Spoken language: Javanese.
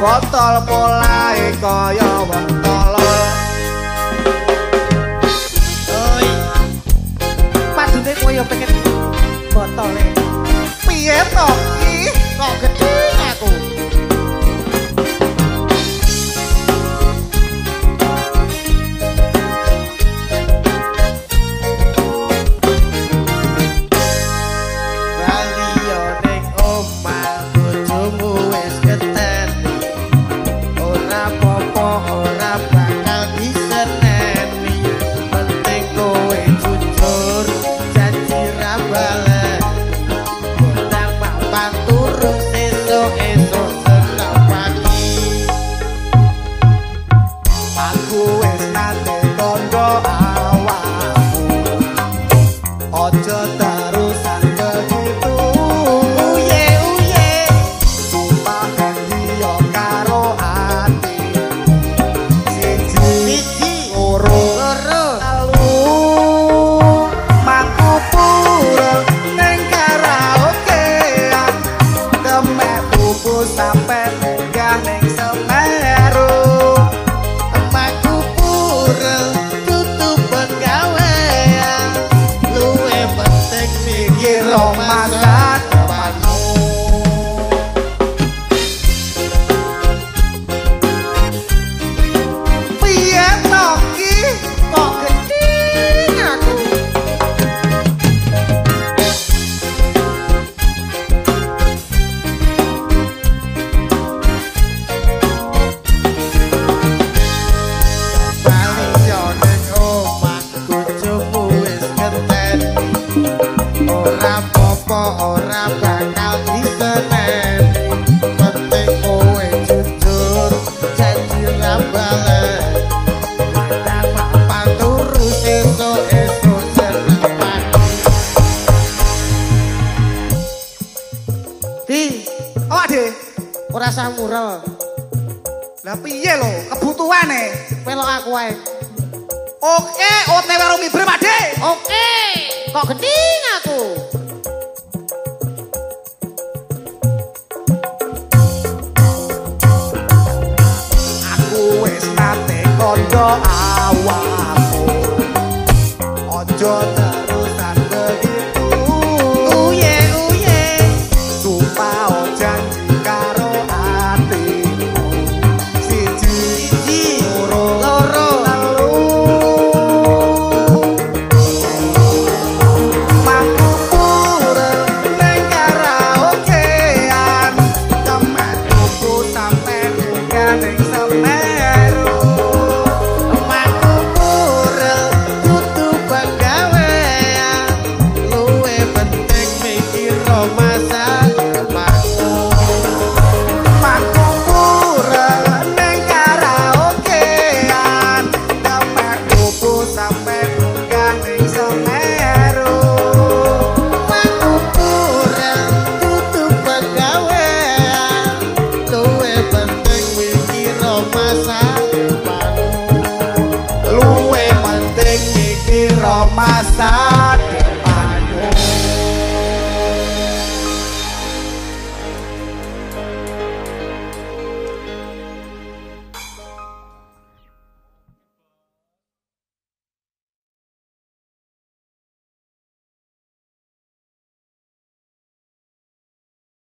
botol polahe kaya wong tolol Oi. Padune koyo pengen botole. Piye to iki kok gedhe Aku wis apa ora bakal diseneni penting kowe jujur janji ra balen ada papan turu esuk esuk seneng pagi Di, awak de ora sah mural. Lah piye lho kebutuhane? Melok aku ae. Oke, OTW Rumi Bre. Oke, kok gending aku? nate kondo awamu Ojo terusan begitu. Uye uye. Supa o janji karo hatimu Siji Siji Loro Loro. Lalu. Maku pura Nengkara okean. Temen sampe Nengkara okean Roma